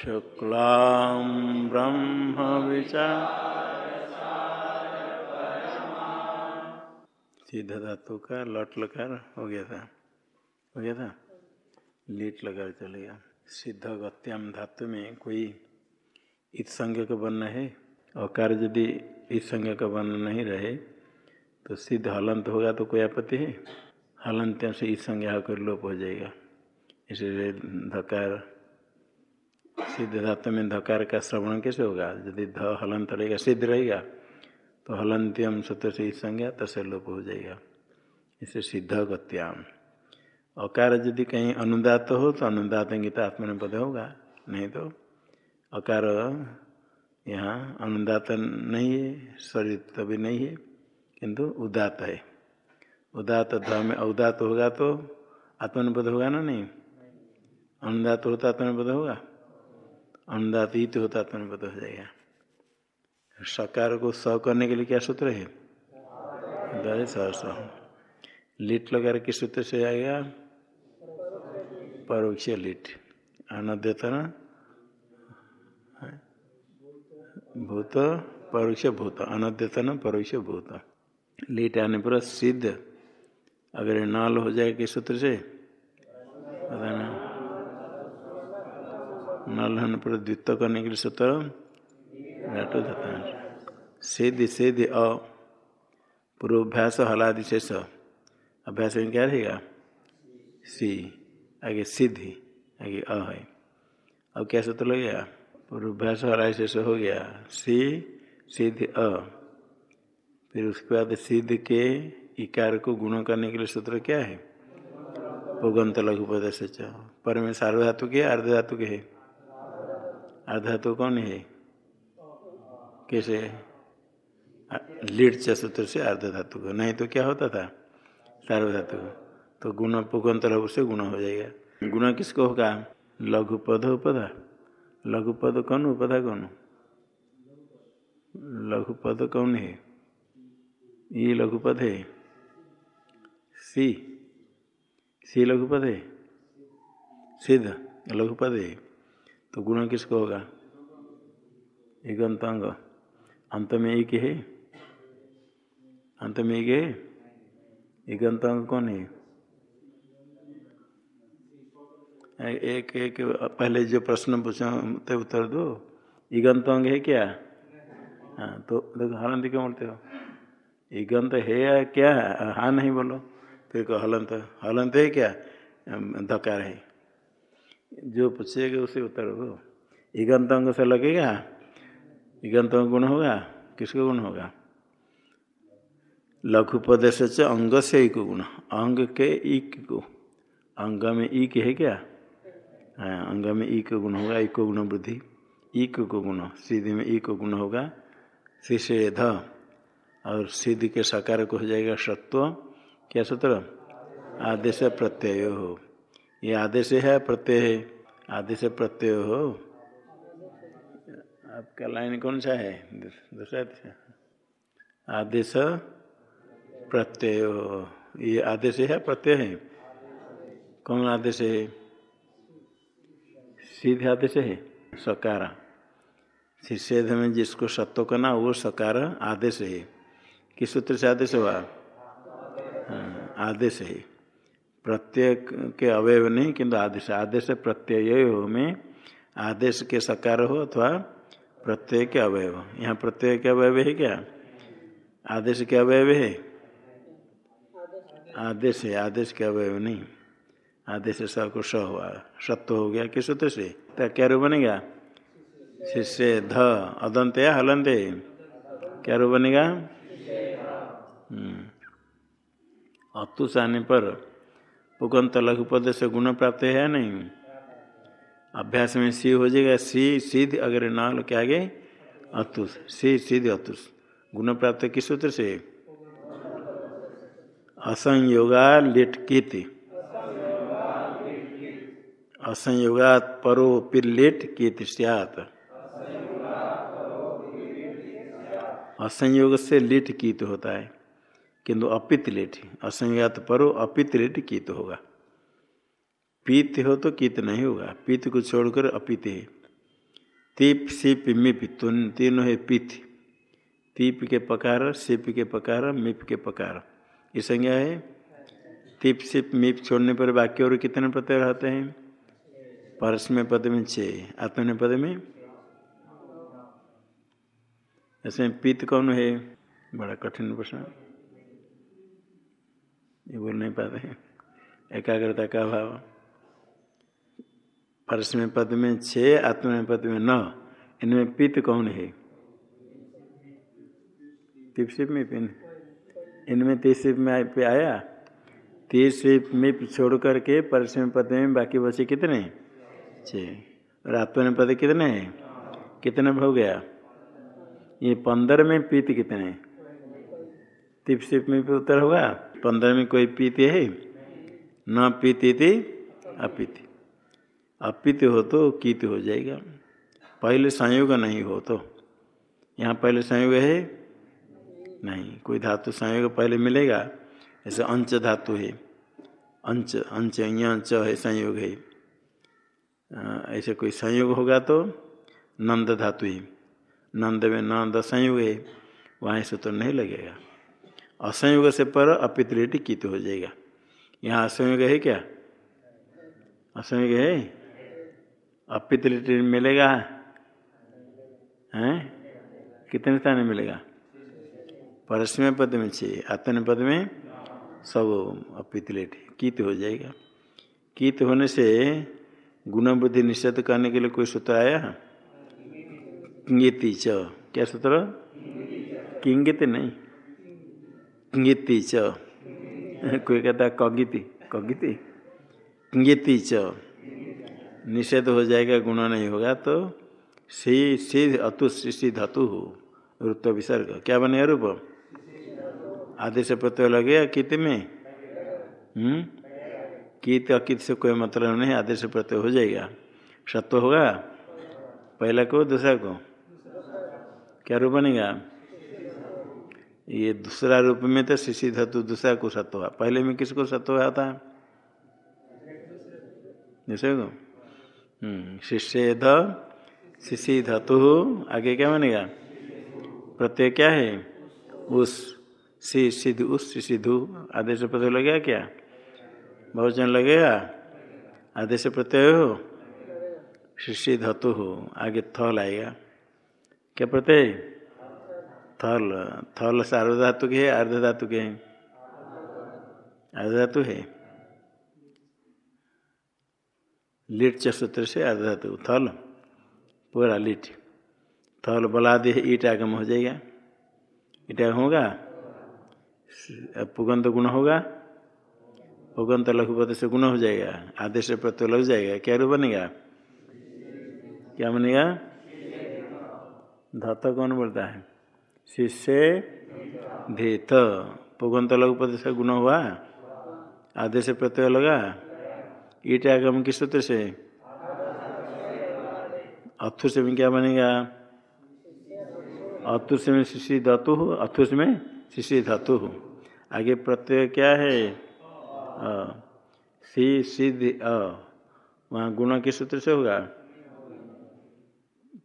शुक्लां ब्रह्म विचार सीधा धातु का लट लकार हो गया था। हो गया था? लीट लगा चलेगा सिद्ध गत्याम धातु में कोई इत संज्ञा का वर्ण है? अकार यदि इस संज्ञ का वर्ण नहीं रहे तो सिद्ध हलंत होगा तो कोई आपत्ति है? हलंत से इस संज्ञा होकर लोप हो जाएगा। इसलिए धकार सिद्ध धातु में धकार का श्रवण कैसे होगा? यदि ध हलंत रहेगा सिद्ध रहेगा तो हलंत्यम सूत्र से संज्ञा तसे लोप हो जाएगा। इसे सिद्ध गत्याम। अकार यदि कहीं अनुदात हो तो अनुदात गीता आत्मनिपद होगा, नहीं तो? अकार यहाँ अनुदात नहीं है शरीर तभी नहीं है, किंतु उदात है। उदात ध में अवदात होगा तो आत्मनिपद होगा ना नहीं? अनुदात होता आत्मनिपद होगा? अनुदात ही तो होता आत्मनिपद हो जाएगा। सकार को स करने के लिए क्या सूत्र है? दय सहस। लिट लगा किस सूत्र से आएगा। परोक्ष लिट। अनद्यतन भूत, परोक्ष भूत। अनद्यतन परोक्ष भूत। लीट आने पर सिद्ध। अगर नाल हो जाए किस सूत्र से? पता ना। नल होने पर द्वित्व करने के लिए सूत्र घाटो जाता है। अ, पूर्वाभ्यास, हलादि स अभ्यास में क्या रहेगा? सी, आगे सिद्धि, आगे अ है। अब क्या सूत्र गया? पूर्वाभ्यास, हलादि स हो गया। सी सिद्ध अ। फिर उसके बाद सिद्ध के इकार को गुण करने के लिए सूत्र क्या है? पुगंत लघु पद से पर में सार्वधातु के अर्ध धातु के है। अर्ध धातु कौन है? कैसे? लीड च सूत्र से अर्ध धातु को। नहीं तो क्या होता था? सार्वधातु तो गुण पुगंत लघु से गुण हो जाएगा। गुण किसको होगा? लघु पद उपधा लघु पद कौन? उपधा कौन? लघु पद कौन है? ये लघुपद है। सी। सी लघुपद है। सिद्ध लघुपद है। तो गुण किसको होगा? इगंत अंग अंत में एक है। अंत में एक है। इगंत अंग कौन है? एक एक, पहले जो प्रश्न पूछा तो उत्तर दो। इगंत अंग है क्या? हाँ तो देखो, हलंत क्यों बोलते हो? इगंत है या क्या? हाँ नहीं बोलो। फिर हलंत। हलंत है क्या? धकार है। जो पूछेगा उसे उत्तर दो। इगंत अंग से लगेगा इगंत गुण होगा, किसको गुण होगा? लघु पद से अंग से एक गुण, अंग के एक को। अंग में ईक है क्या? हाँ अंग में ईक गुण होगा, एक गुण वृद्धि ईक को गुण सीधे में ईक गुण होगा शिष्य ध और सिद्ध के साकार को हो जाएगा सत्व। क्या सूत्र? आदेश प्रत्यय। हो ये आदेश है, प्रत्यय है। आदेश प्रत्यय हो। आपका लाइन कौन सा है? दूसरा आदेश प्रत्यय हो। ये आदेश है, प्रत्यय है? कौन आदेश है? सीधे आदेश है? सकारा। शिष्यध में जिसको सत्व करना, वो सकार आदेश है। किस सूत्र से आदेश हुआ? आदेश है। प्रत्यय के अवयव नहीं, किंतु आदेश आदेश प्रत्यय हो में आदेश के सकार हो अथवा प्रत्यय के अवयव। यहाँ प्रत्यय के अवयव है क्या? आदेश के अवयव है? आदेश है, आदेश के अवयव नहीं। आदेश स को स हुआ, सत्व हो गया किस सूत्र से? तो क्या रू बनेगा? शिष्य, ध अदंत या हलंत क्या रू बनेगा? अतुष आने पर पुगंत लघु पद से गुण प्राप्त है नहीं? अभ्यास में सी हो जाएगा, सी सिद्ध अगर नाल के आगे अतुष सी सिद्ध अतुष गुण प्राप्त किस सूत्र से? असंयोगा लिटकित। असंयोगात परो पिल्लिट कित सियात। असंयोग से लिट कीत होता है। किंतु अपित लिट असंयोगात परो अपित लिट कीत होगा। पीत हो तो कीत नहीं होगा, पीत को छोड़कर अपित है। तीप, सिप, मिप, तीनों है पिथ तीप के पकार, सिप के पकार, मिप के पकार। ये संज्ञा है? तीप, सिप, मिप छोड़ने पर वाक्य और कितने प्रत्यय रहते हैं? परस्मय पद में छः आत्मने पद में? इसमें पित्त कौन है? बड़ा कठिन प्रश्न। ये बोल नहीं पाते हैं। एकाग्रता का अभाव। परस्मय पद में छः आत्मने पद में नौ, इनमें पित्त कौन है? तिपसिप में पिन। इनमें तीसरी में पे आया। तीसरी में छोड़ करके परस्मय पद में बाकी बचे कितने? छः। और आत्मने पद कितने हैं? कितने हो गया? ये पंद्रह में पीत कितने तिप सिप में भी उत्तर होगा पंद्रह में कोई पीते है? न पीती थी अपीति अपित हो तो कीत हो जाएगा। पहले संयोग नहीं हो तो। यहाँ पहले संयोग है? नहीं। कोई धातु संयोग पहले मिलेगा? ऐसे अंच धातु है। अंच अंच अंच है, संयोग है। ऐसे कोई संयोग होगा तो नंद धातु ही। नंद में नंद संयोग है। वहाँ से तो नहीं लगेगा। असंयोग से पर अपितलेटी कित हो जाएगा। यहाँ असंयोग है क्या? असंयोग है? अपितलेटी मिलेगा? हैं? कितने स्थान में मिलेगा? परस्मय पद में छः आतन पद में सब अपितलेट कीत हो जाएगा। कीत होने से गुण बुद्धि निषेध करने के लिए कोई सूत्र आया? किंगिति च। क्या सूत्र? किंगित नहीं। किंगिति च कोई कहता कगिति कगिति किंगिति च निषेध हो जाएगा गुण नहीं होगा तो सी सिद्ध अतु सृष्टि धातु हो रूप विसर्ग क्या बनेगा रूप आदेश प्रत्यय लगेगा कित में हम्म कित अकित से कोई मतलब नहीं आदेश प्रत्यय हो जाएगा सत्व होगा पहला को दूसरा को क्या रूप बनेगा ये दूसरा रूप में तो शिशि धातु दूसरा को हुआ पहले में किसको सत्व हुआ था दूसरे को? शिष्य ध, शिशि धातु, आगे क्या बनेगा? प्रत्यय क्या है? उस सी सिद्धु, उस सिद्धु। आदेश प्रत्यय लगेगा क्या? बहुवचन लगेगा? आदेश प्रत्यय हो? शिष्य धातु हो। आगे थ लाएगा। क्या प्रत्यय? थल थल सार्व धातु के है अर्ध धातु के हैं? अर्ध धातु है। लिट चसूत्र से अर्ध धातु, थल, पूरा लिट। थल बला दे, ईट आगम हो जाएगा। ईट होगा? पुगंत गुण होगा। पुगंत लघुपत से गुण हो जाएगा। आदेश प्रत्यय लग जाएगा। क्या रूप बनेगा? क्या बनेगा? धत कौन बोलता है? शिष्य धीत पुगंत लघुपद से गुण हुआ? आदेश प्रत्यय लगा ईट आगम किस सूत्र से? अथु से में क्या बनेगा? अथु से में शिशि धातु हो अथु से में शिशि धातु हो। आगे प्रत्यय क्या है? सी अ। वहाँ गुण किस सूत्र से होगा?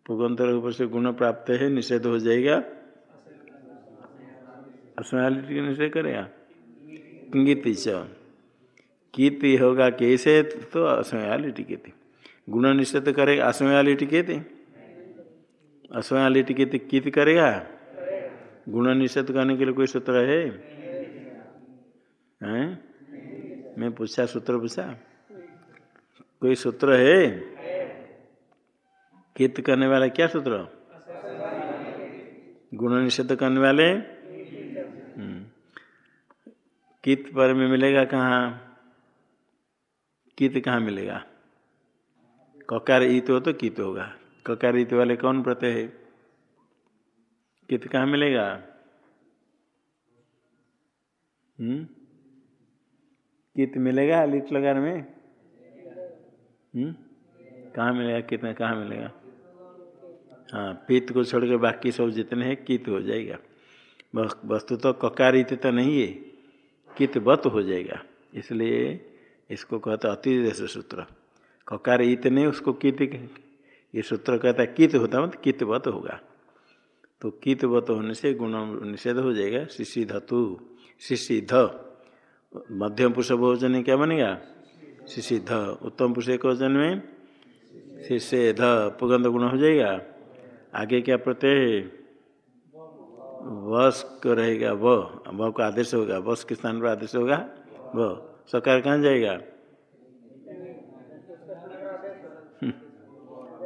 पुगंतर ऊपर से गुण प्राप्त है, निषेध हो जाएगा। असमयालिटी निषेध करेगा किंगित कीति होगा कैसे? तो असमयालिटी कहते गुण निषेध करेगा, असमयालिटी कहते असमयालिटी कहते कित करेगा? गुण निषेध करने के लिए कोई सूत्र है? हैं? मैं पूछा सूत्र पूछा? कोई सूत्र है? कित करने वाला क्या सूत्र? गुण निषेध करने वाले? कित पर में मिलेगा कहाँ? कित कहाँ मिलेगा? ककार ईत हो तो कित होगा। ककार ईत वाले कौन प्रत्यय है? कित कहाँ मिलेगा? हम्म? कित मिलेगा लिट लगाने में? हम्म? कहाँ मिलेगा? कितना कहाँ मिलेगा? हाँ पित्त को छोड़ के बाकी सब जितने हैं, कित हो जाएगा। वस्तु तो ककार इत तो नहीं है। कित बत हो जाएगा। इसलिए इसको कहते अतिदेश सूत्र। ककार इत नहीं उसको कित ये सूत्र कहता है कित होता मतलब कितवत होगा। तो कितवत होने से गुण निषेध हो जाएगा। शिशि धतु शिशि ध मध्यम पुरुष भोजन क्या बनेगा? शिशि ध उत्तम पुरुष के वज़न में शिष्य ध पुगंध गुण हो जाएगा। आगे क्या प्रत्यय वस रहेगा, व। व का आदेश होगा वस के स्थान पर आदेश होगा, व। सकार कहाँ जाएगा?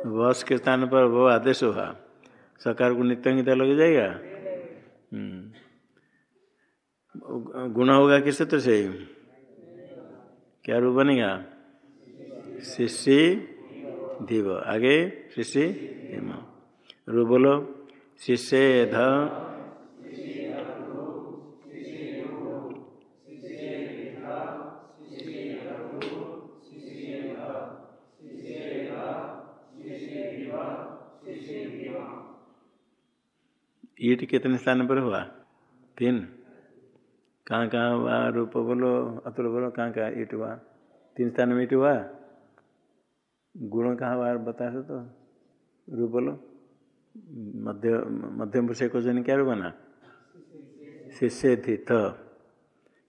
वस के स्थान पर वो आदेश होगा। सकार को नित्य लग जाएगा? हम्म। गुण होगा किस सूत्र से? क्या रूप बनेगा? शिष्य धीव आगे, शिष्य रू बोलो। शिष्य ध ईट कितने स्थान पर हुआ? तीन। कहाँ कहाँ हुआ? रूप बोलो, अतुल बोलो, कहाँ कहाँ ईट हुआ? तीन स्थान में ईट हुआ? गुण कहाँ हुआ? बता सो तो। रूप बोलो। मध्य, मध्यम पुरुष को जन क्या बना? शिष्य थी तो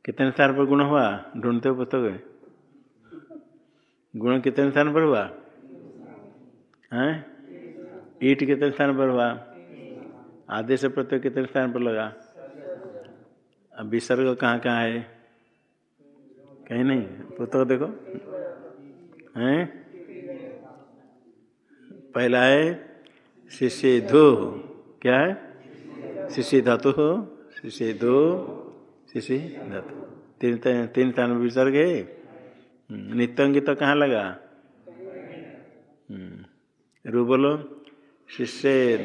कितने स्थान पर गुण हुआ? ढूंढते हो पुस्तक गुण कितने स्थान पर हुआ? हैं? ईट कितने स्थान पर हुआ? आदेश प्रत्यय कितने स्थान पर लगा। अब विसर्ग कहाँ कहाँ है? कहीं नहीं। पुस्तक देखो। हैं? पहला है शिष्य धो क्या है? शिष्य धातु हो शिष्य धो शिष्य धातु तीन तीन स्थान में विसर्ग है। हम्म, नित्यंगित तो कहाँ लगा? हम्म, रू बोलो। शिष्य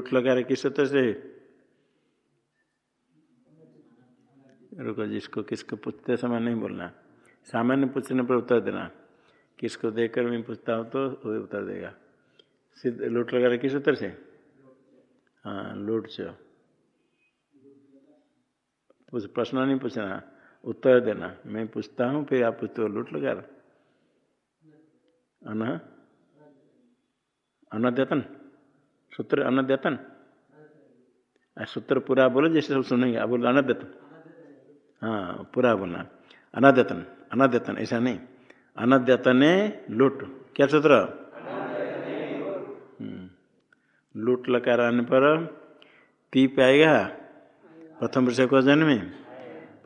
लूट लगा रहे किस तरह से? रुको, जिसको किसको पूछते समय नहीं बोलना। सामान्य पूछने पर उत्तर देना। किसको देखकर मैं पूछता हूँ तो वो उत्तर देगा। सिद्ध, लूट लगा रहे किस उत्तर से? हाँ लूट से। प्रश्न नहीं पूछना, उत्तर देना। मैं पूछता हूँ, फिर आप पूछते हो, लूट लगा रहे। अन अनद्यतन सूत्र अनद्यतन। सूत्र पूरा बोलो, जैसे सब सुनेंगे। आप बोलो, अनद्यतन। हाँ पूरा बोलना अनद्यतन अनद्यतन, ऐसा नहीं। अनद्यतने लूट। क्या सूत्र? हम्म। लूट लकार आने पर पी पाएगा प्रथम विषय को जन्म। में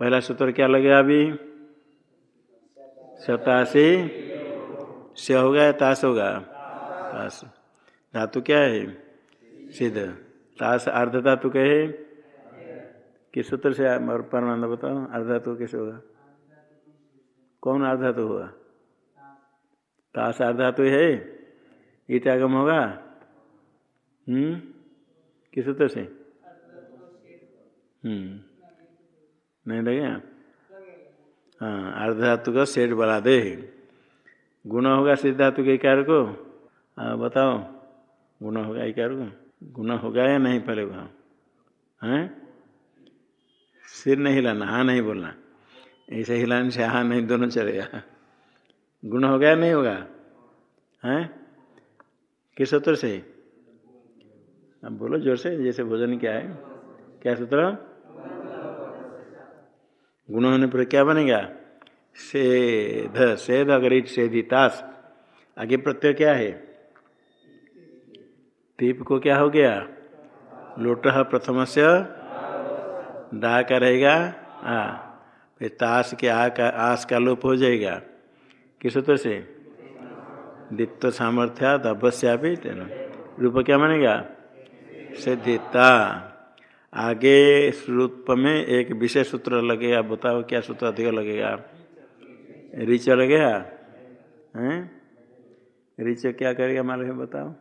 पहला सूत्र क्या लगेगा अभी? सतासी से होगा ताश होगा? ताश धातु क्या है? सिद्ध। ताश अर्ध धातु कहे, किस सूत्र से परमानंद बताओ अर्ध धातु कैसे होगा? कौन अर्ध धातु होगा ताश अर्ध धातु है ईटागम होगा? हम्म? किस सूत्र से? हम्म। नहीं लगे? हाँ अर्ध धातु का सेठ बढ़ा दे। गुण होगा सिद्ध धातु के कार्य को? हाँ बताओ। गुण होगा इकार को? गुण होगा या नहीं पहले वहाँ हैं? सिर नहीं हिलाना हाँ नहीं बोलना। ऐसे हिलाने से हाँ नहीं दोनों चलेगा गुण होगा या नहीं होगा? हैं? किस सूत्र से? अब बोलो ज़ोर से, जैसे भोजन क्या है। क्या सूत्र? गुण होने पर क्या बनेगा? सेध सेध अगर सेधितास आगे प्रत्यय क्या है? दीप को क्या हो गया? लोट प्रथम से डा का रहेगा। हाँ फिर ताश के आ का, आस का लोप हो जाएगा। किस सूत्र से? दित्त सामर्थ्यात अवश्यापी तेना। रूप क्या मानेगा? सिद्धिता। आगे रूप में एक विशेष सूत्र लगेगा। बताओ क्या सूत्र अधिक लगेगा? रिच लगेगा? हैं? रिच क्या करेगा मालूम है बताओ।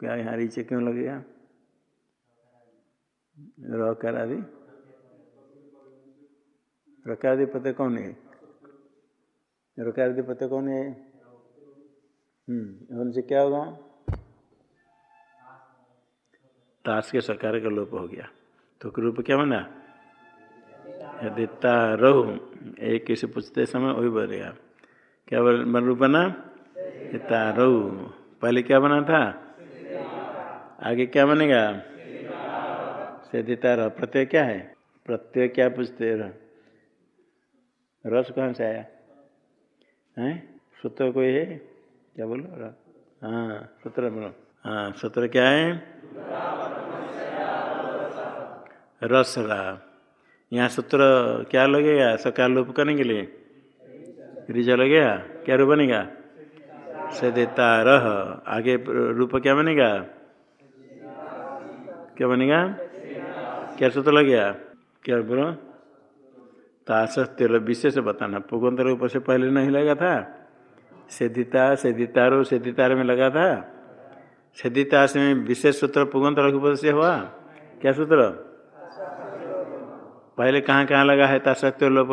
क्या यहाँ नीचे क्यों लगेगा रकार आदि। रकारादि पते कौन है? रकारादि पते कौन है? हम्म उनसे क्या होगा? ताश के सकार का लोप हो गया। तो रूप क्या बना? यदि तारहु एक किसी पूछते समय वही बनेगा क्या बन रूप बना? तारहु पहले क्या बना था? आगे क्या बनेगा? सेधितार प्रत्यय क्या है? प्रत्यय क्या पूछते रस कहाँ से आया? है? सूत्र कोई है? क्या बोलो? हाँ सूत्र बोलो। हाँ सूत्र क्या है? रस रहा। यहाँ सूत्र क्या लगेगा? सकाल रूप करने के लिए? रिजा लगेगा? क्या रूप बनेगा? सदेता रह। आगे रूप क्या बनेगा? क्या बनेगा? क्या सूत्र लग गया? क्या बोलो? ताश तेल विशेष बताना। पुगंत रूप से पहले नहीं लगा था? सेदिता, सेदितारो, सेदितार में लगा था? सेदिताश में विशेष सूत्र पुगंत रघुपद से हुआ? क्या सूत्र? पहले कहाँ कहाँ लगा है ताशक्त्य लोप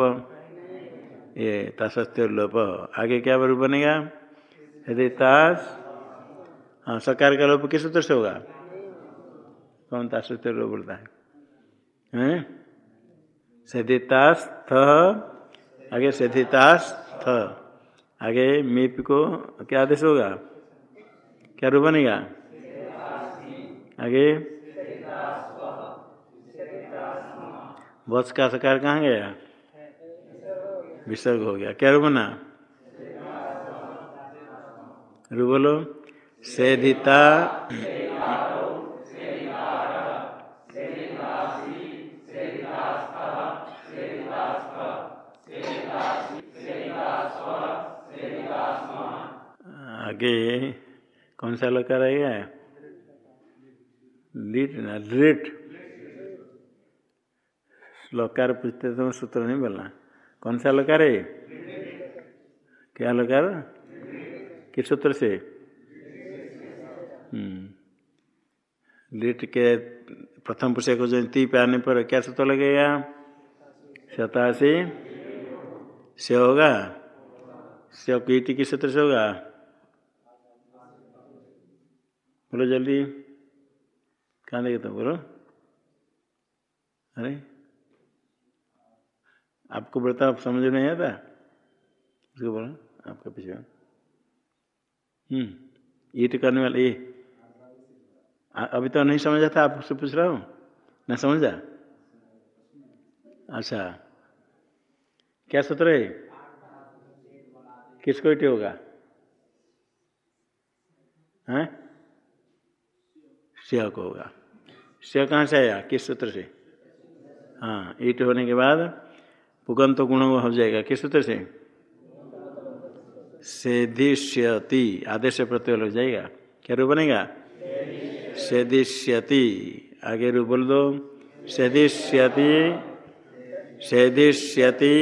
ये ताशक्त्य लोप आगे क्या रूप बनेगा? यदि ताश हाँ सकार का लोप किस सूत्र से होगा? कौन ताशक्त्य लोप बोलता है? हैं? सदितास थ आगे सदितास थ आगे मीप को क्या आदेश होगा? क्या रूप बनेगा? आगे बस का सकार कहाँ गया? विसर्ग हो गया। क्या रू बना? रू बोलो। सेधिता आगे कौन सा लगा रहेगा? लिट ना लिट लकार पूछते तो सूत्र नहीं बोलना। कौन सा लकार है? क्या लकार? किस सूत्र से? लिट के प्रथम पुरुष को जयंती पे आने पर क्या सूत्र लगेगा? सतासी। से होगा? से कीटी किस सूत्र से होगा? बोलो जल्दी। कहाँ देखे तुम बोलो? अरे। आपको बोलता आप समझ नहीं आता? उसको बोलो, आपका पीछे। हम्म ईट करने वाले, ये। अभी तो नहीं समझा था, आपसे पूछ रहा हूँ। न समझा? अच्छा। क्या सूत्र है किसको ईट होगा? हैं? श्य को होगा। श्य कहाँ से आया? किस सूत्र से? हाँ ईट होने के बाद पुगंत तो गुण हो जाएगा। किस सूत्र से? सेधिष्यति आदेश प्रत्यय लग जाएगा। क्या रूप बनेगा? सेधिष्यति आगे रूप बोल दो। सेधिष्यति सेधिष्यति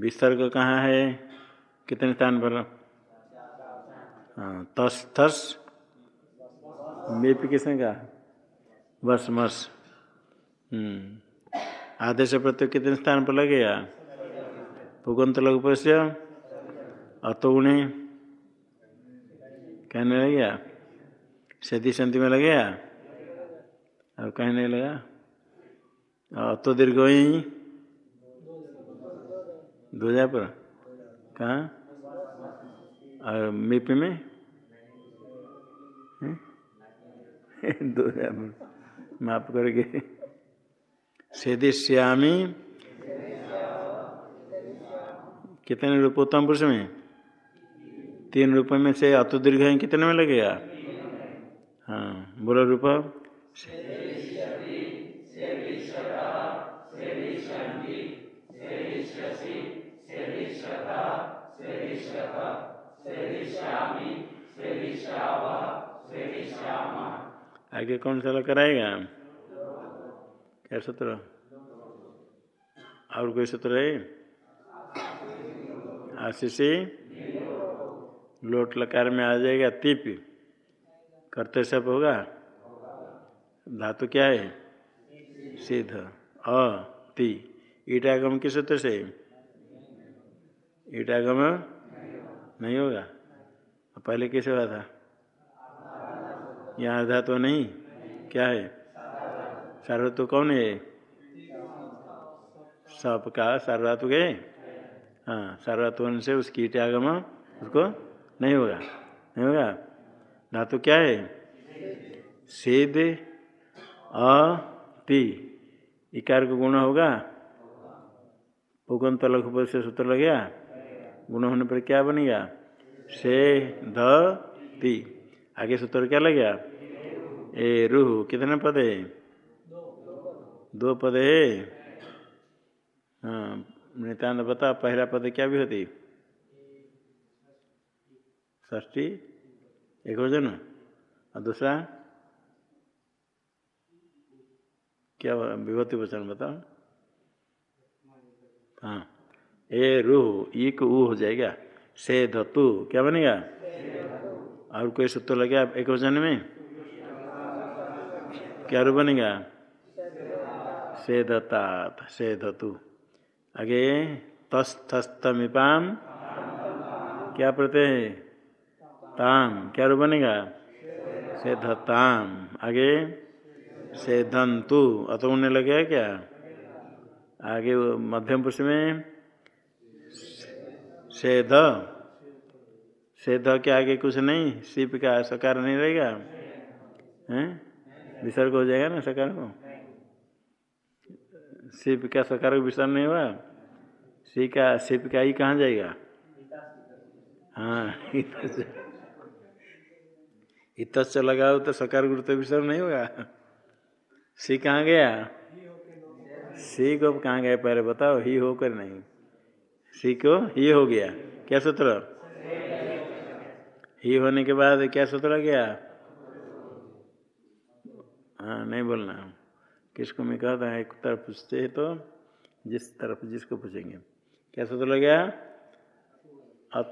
विसर्ग कहाँ है? कितने स्थान पर? हाँ तस थस मेप किसने कहा? बस मस आदेश प्रत्यय कितने स्थान पर लगेगा पुगंत लघु से अतुणे कहने लगेगा सदी संति में लगेगा और कहने लगा। अतो दीर्घ ही दूजा पर कहाँ? और मिप में? दूजा पर माफ़ करके सेदिश्यामी कितने रूप उत्तम पुरुष में? तीन रूप में से अतुदीर्घ कितने में लगेगा? हाँ बोलो रूप। आगे कौन सा कराएगा? क्या सूत्र? और कोई सूत्र है? आशीषी? लोट लकार में आ जाएगा, तिप। करते सब होगा? धातु क्या है? सिद्ध। अ, ती। ईटागम किस सूत्र से? ईटागम नहीं होगा? पहले कैसे हुआ था? यहाँ धातु तो नहीं? क्या है? सार्वधातु कौन है? सब का सार्वधातु के हाँ सार्वधातु से उसकी ईटागम उसको नहीं होगा। नहीं होगा? धातु क्या है? सेद अ ति इकार को गुण होगा? उगंत लघु से सूत्र लग गया? गुण होने पर क्या बनेगा? से ध ति आगे सूत्र क्या लग गया? ए रूह कितने पद? है दो पद। है हाँ नित्यानंद बता पहला पद क्या भी होती? ष्टी एक वज़न और दूसरा? क्या विभूति वचन बताओ। हाँ। ए रूह ई को ऊ हो जाएगा। से धतु क्या बनेगा? और कोई सूत्र लगे आप एक वचन में? क्या रूप बनेगा? से दत्तात से धतु आगे तस्थमिपाम क्या प्रत्यय ताम। क्या रूप बनेगा? से धताम आगे से धंतु अत उन्हें लगे क्या? आगे, मध्यम पुरुष में से ध से ध के आगे कुछ नहीं? सिप का सकार नहीं रहेगा? हैं? विसर्ग हो जाएगा ना सकार को? सिप का सकार को विसर्ग नहीं हुआ? सी का, सिप का ही कहाँ जाएगा? हाँ इत से। लगाओ तो सकार गुरु विसर्ग नहीं होगा। सी कहाँ गया? सी को कहाँ गया? पहले बताओ, ही होकर नहीं। सी को ही हो गया। क्या सूत्र? ही होने के बाद क्या सूत्र गया? हाँ नहीं बोलना किसको मैं कहता है, एक तरफ़ पूछते तो जिस तरफ़, जिसको पूछेंगे। क्या सूत्र लग गया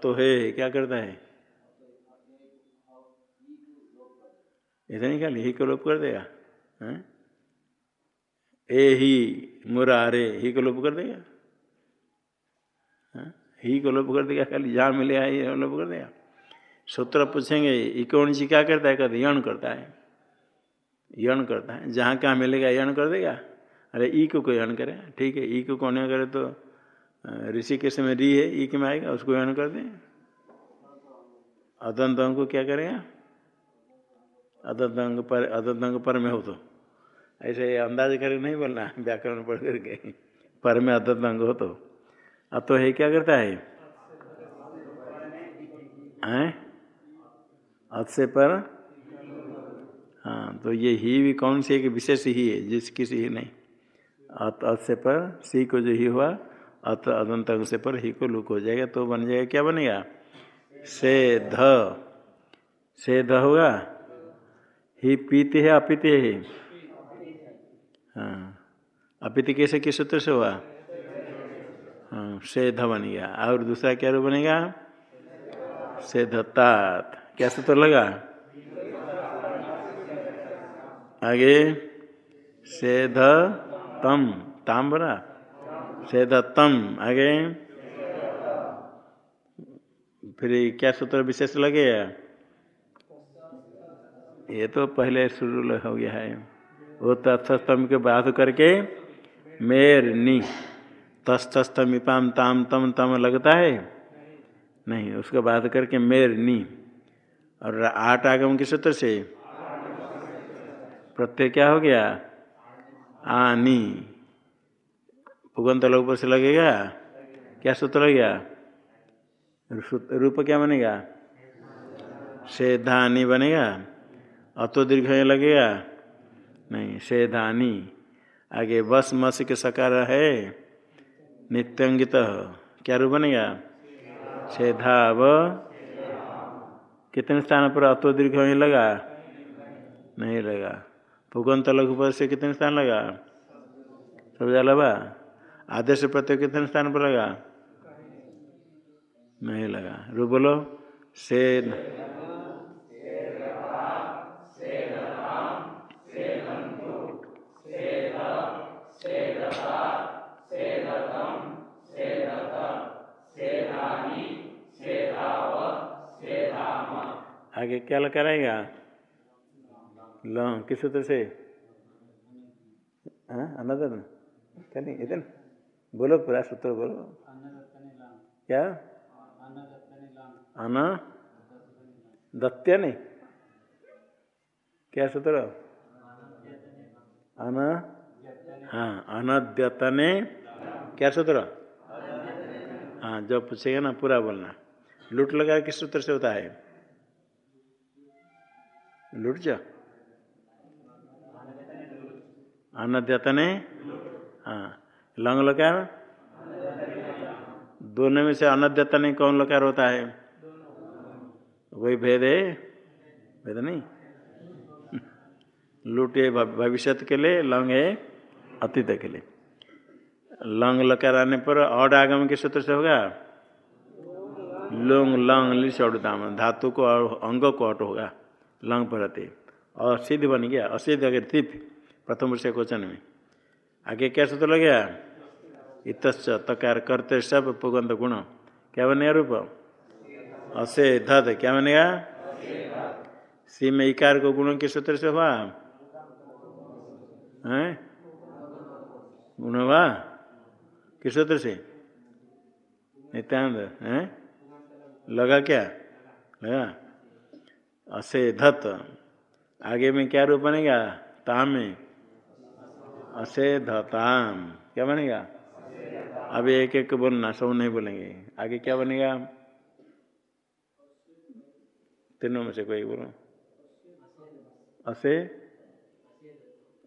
तो है, क्या करता है? इधर निकाल ही को लोप कर देगा? है? ए ही मुरारे ही को लोप कर देगा? हा? ही को लोप कर देगा, खाली जहाँ मिले ही लोप कर देगा। सूत्र पूछेंगे इकोण जी क्या करता है? कहते यण करता है। यण करता है। जहाँ कहाँ मिलेगा यण कर देगा? अरे, ई को कोई यण करे। ठीक है, ई को कौन करे? तो ऋषि के समय री है, ई के में आएगा, उसको यण कर दें। अदंत को क्या करेगा? अदंत पर अदंत पर में हो तो। ऐसे अंदाज करके नहीं बोलना, व्याकरण पढ़ करके। पर में अदत अंग हो तो। अब तो है, क्या करता है? हैं? अत से पर हाँ तो ये ही भी कौन सी एक विशेष ही है, जिस किसी ही नहीं। अत अत पर सी को जो ही हुआ, अत अदंत से पर ही को लुक हो जाएगा तो बन जाएगा, क्या बनेगा? से ध। से ध होगा? ही पीते है, अपीते है। हाँ अपित कैसे, किस सूत्र से हुआ? हाँ से ध बन गया। और दूसरा क्या रूप बनेगा? से धत्तात क्या सूत्र लगा? आगे से ध तम ताम बना से तम आगे। फिर क्या सूत्र विशेष लगे? लगेगा ये तो पहले शुरू हो गया है। वो तस्थस्तम के बाध करके, मेर नी तस्थस्तमिपाम ताम तम तम लगता है? नहीं, उसका बाध करके मेर नी। और आठ आगम के सूत्र से प्रत्यय क्या हो गया? आनी। पुगंत लोग से लगेगा? क्या सूत्र लग गया? रूप क्या बनेगा? से धानी बनेगा। अतो दीर्घ लगेगा? नहीं से धानी आगे बस मस के सकार है। नित्यंगित। क्या रूप बनेगा? से धाव कितने स्थान पर अतो दीर्घ लगा? नहीं लगा। भूगंत लघु पद से कितने स्थान लगा? समझा लगा? आदेश प्रत्यय कितने स्थान पर लगा? नहीं लगा। रू बोलो से आगे क्या कराएगा किस सूत्र से? अनदन क्या नहीं, इधर बोलो पूरा सूत्र बोलो। क्या? अन दत्य नहीं। क्या सूत्र? अन हाँ अनद्यतने। क्या सूत्र? हाँ जब पूछेगा ना, पूरा बोलना। लूट लगा किस सूत्र से होता है? लूट जा। अनद्यतने हाँ। लंग लकार दोनों में से अनद्यतने कौन लकार होता है? वही भेद है? भेद नहीं? लूट भविष्य के लिए, लंग है अतीत के लिए। लंग लकार आने पर और आगम के सूत्र से होगा? लोंग, लंग लिश धातु को अंग को अट होगा। लंग पर अति सिद्ध बन गया। असिद्ध अगर तिप प्रथम वर्ष क्वेश्चन में आगे क्या सूत्र लग गया इत तकार करते सब पुगंत गुण। क्या बनेगा रूप? असे धत। क्या बनेगा सी में इकार को गुणों के सूत्र से हुआ है? गुण हुआ किस सूत्र से नित्यानंद है? लगा क्या? लगा। असे धत। आगे में क्या रूप बनेगा? ताम। में असे धताम क्या बनेगा? अभी एक एक बोलना, सब नहीं बोलेंगे। आगे क्या बनेगा? तीनों में से कोई बोलो। असे?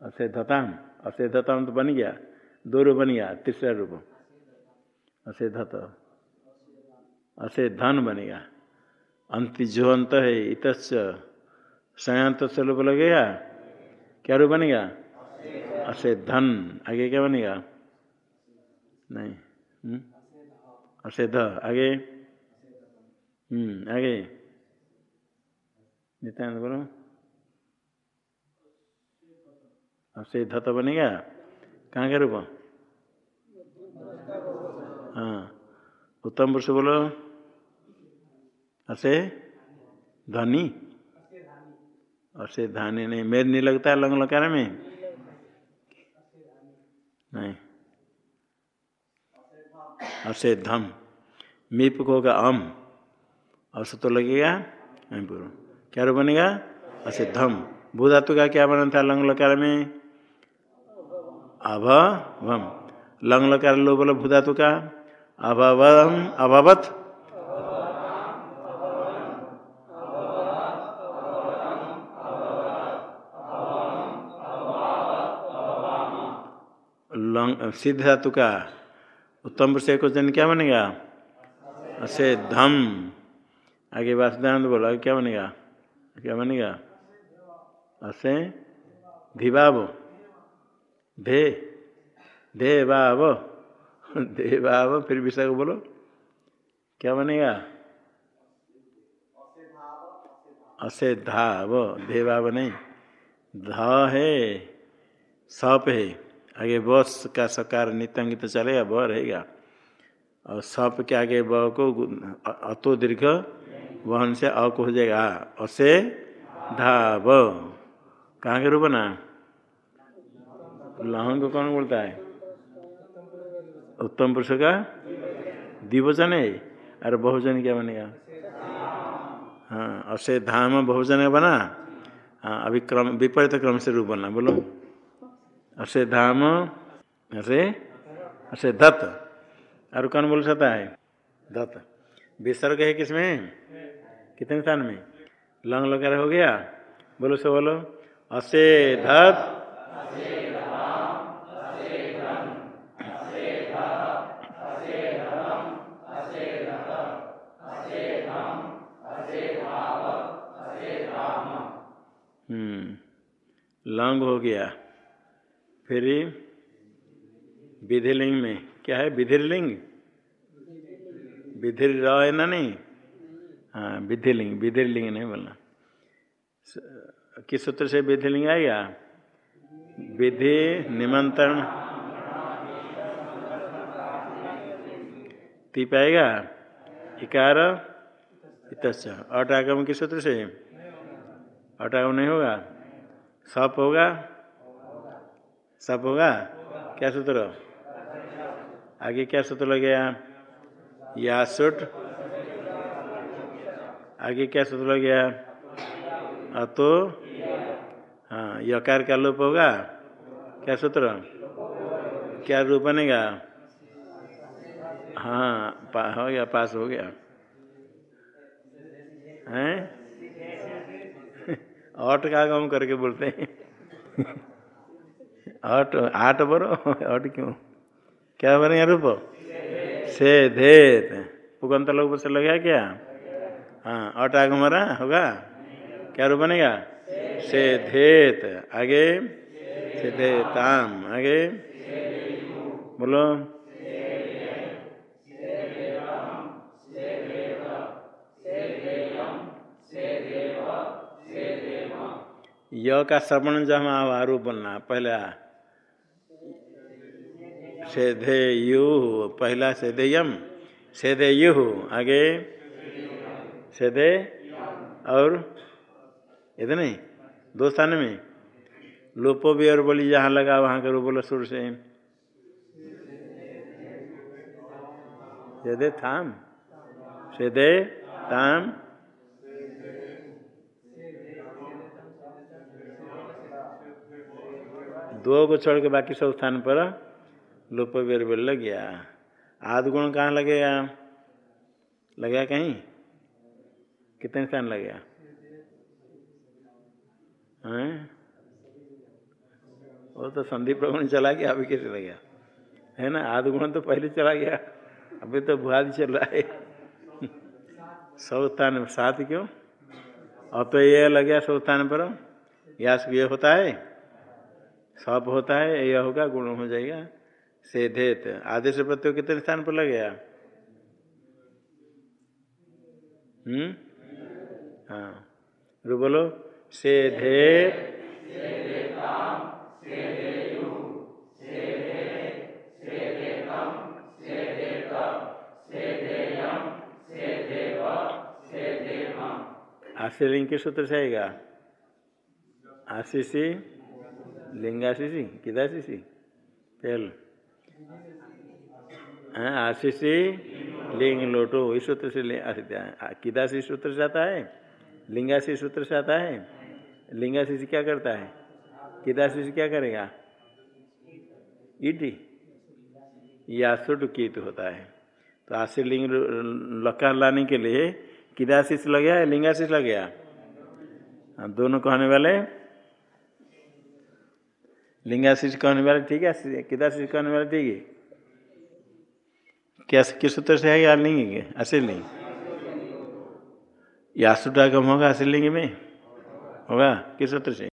असे धताम असे धताम तो बन गया। दो रूप बन गया, तीसरा रूप। असे धत असे धन बनेगा अंत जो अंत है इत संयंत लगेगा क्या रूप बनेगा असे धन. आगे क्या बनेगा? नहीं. हम्म? असे ध. आगे? हम्म आगे. नित्यानंद बोलो. असे धत बनेगा? कहाँ का रूप? हाँ. उत्तम पुरुष बोलो. असे धनी. असे धानी नहीं. मेर नहीं लगता है लंग लकार में? नहीं। असे धम। मीप को होगा अम। अस तो लगेगा? नहीं पूर्व क्या रूप बनेगा? धम। भूधातु का क्या बना था लंग लकार में? अभवम। लंग लकार लो बोलो भूधातु का। अभवम, अभवत। सिद्ध धातु का उत्तम से क्वेश्चन क्या बनेगा? असे धम। आगे वासुदानंद बोलो क्या बनेगा? क्या बनेगा? असे धिबाव। धे धे बाव धे बाव फिर विषय को बोलो। क्या बनेगा? असे धाव। धे बाव नहीं। ध है, सप है। आगे बस का सकार नित्यंगित चलेगा ब रहेगा और सप के आगे ब को अतो दीर्घ वहन से अ को हो जाएगा। असे धा ब कहाँ के रूप ना? लहंग को कौन बोलता है? उत्तम पुरुष का? द्विवचन है। अरे बहुजन क्या बनेगा? हाँ असे धाम बहुजन बना। हाँ अभी क्रम विपरीत क्रम से रूप बना, बोलो। असे धाम, असे असे दत्त. और कौन बोल सकता है दत्त. विसर्ग है किसमें कितने स्थान में? लंग लगा हो गया. बोलो से बोलो. असे धत. हम्म. लंग हो गया. फिर विधिलिंग में। क्या है? विधिलिंग विधिर है ना नहीं? हाँ विधिलिंग विधिलिंग नहीं बोलना। किस सूत्र से विधिलिंग आएगा? विधि निमंत्रण। ती पाएगा इकार। इत अट किस सूत्र से? अटागम नहीं होगा? सप होगा? सप होगा? क्या सूत्र? आगे क्या सूत्र लग या सुट। आगे क्या सूत्र लग गया? अतो। हाँ यकार का लोप होगा? क्या सूत्र? क्या रूप बनेगा? हाँ पा, हो गया पास हो गया। हैं? अट का गम करके बोलते हैं? अट आठ बरो? अट क्यों? क्या बनेगा रूप? से धेत पुगंत लोग से लगा क्या? हाँ अट आग मरा होगा? क्या रूप बनेगा? से धेत आगे? से धेताम आगे? बोलो। य का श्रवण जब आरूप बनना, पहला सेधे यु पहला सेधे यम सेधे यु आगे सेधे और इधर नहीं, दो स्थान में, लोपो भी और बोली जहाँ लगा वहाँ करो बोलो सुर से। सेधे थाम, सेधे ताम दो को छोड़ के बाकी सब स्थान पर लोप बेर लग गया। आध गुण कहाँ लगेगा लगा कहीं? कितने स्थान लग गया वो तो संदीप प्रगुण चला गया, अभी कैसे लग गया है ना? आध गुण तो पहले चला गया, अभी तो बुहारी चल रहा है। सौ स्थान सात क्यों? अब तो ये लग गया सौ स्थान पर। यास ये होता है सब होता है, यह होगा, गुण हो जाएगा। से धेत आदेश प्रत्यय कितने स्थान पर लगेगा? हम्म? हाँ। रू बोलो से धेत आशीलिंग के सूत्र से आएगा। आशीषी, लिंगाशीषी किदाशीषी पहल आशीषी लिंग लोटो इस सूत्र से किदासी सूत्र से आता है लिंगाशी सूत्र से आता है। लिंगाशी क्या करता है? किदाशी क्या करेगा? ईटी। या सुट कीत होता है। तो आशी लिंग लकार लाने के लिए किदाशीष लग गया लिंगाशीष लग गया? दोनों कहने वाले लिंगाशीष कहने वाले ठीक है? किदाशीष कहने वाले ठीक है? क्या किस सूत्र से है? या लिंग असिल लिंग या सुटागम होगा असिल लिंग में? होगा? किस सूत्र से?